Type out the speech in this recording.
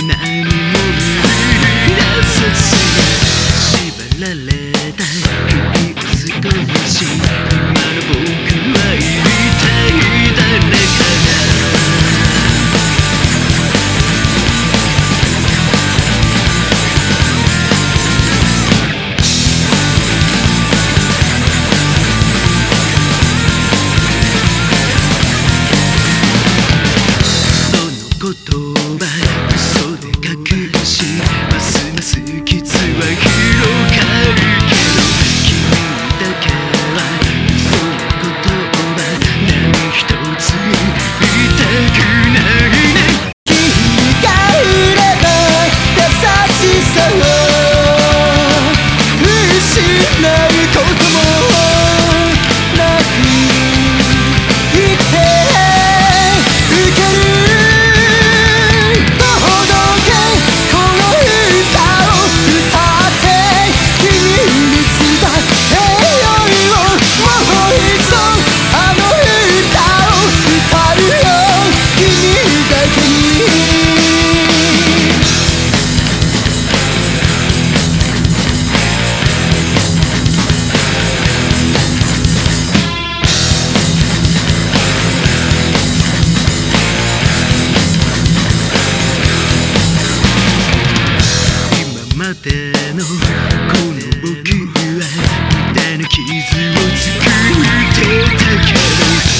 when I'm older. ないことこの僕は痛な傷を作ってたから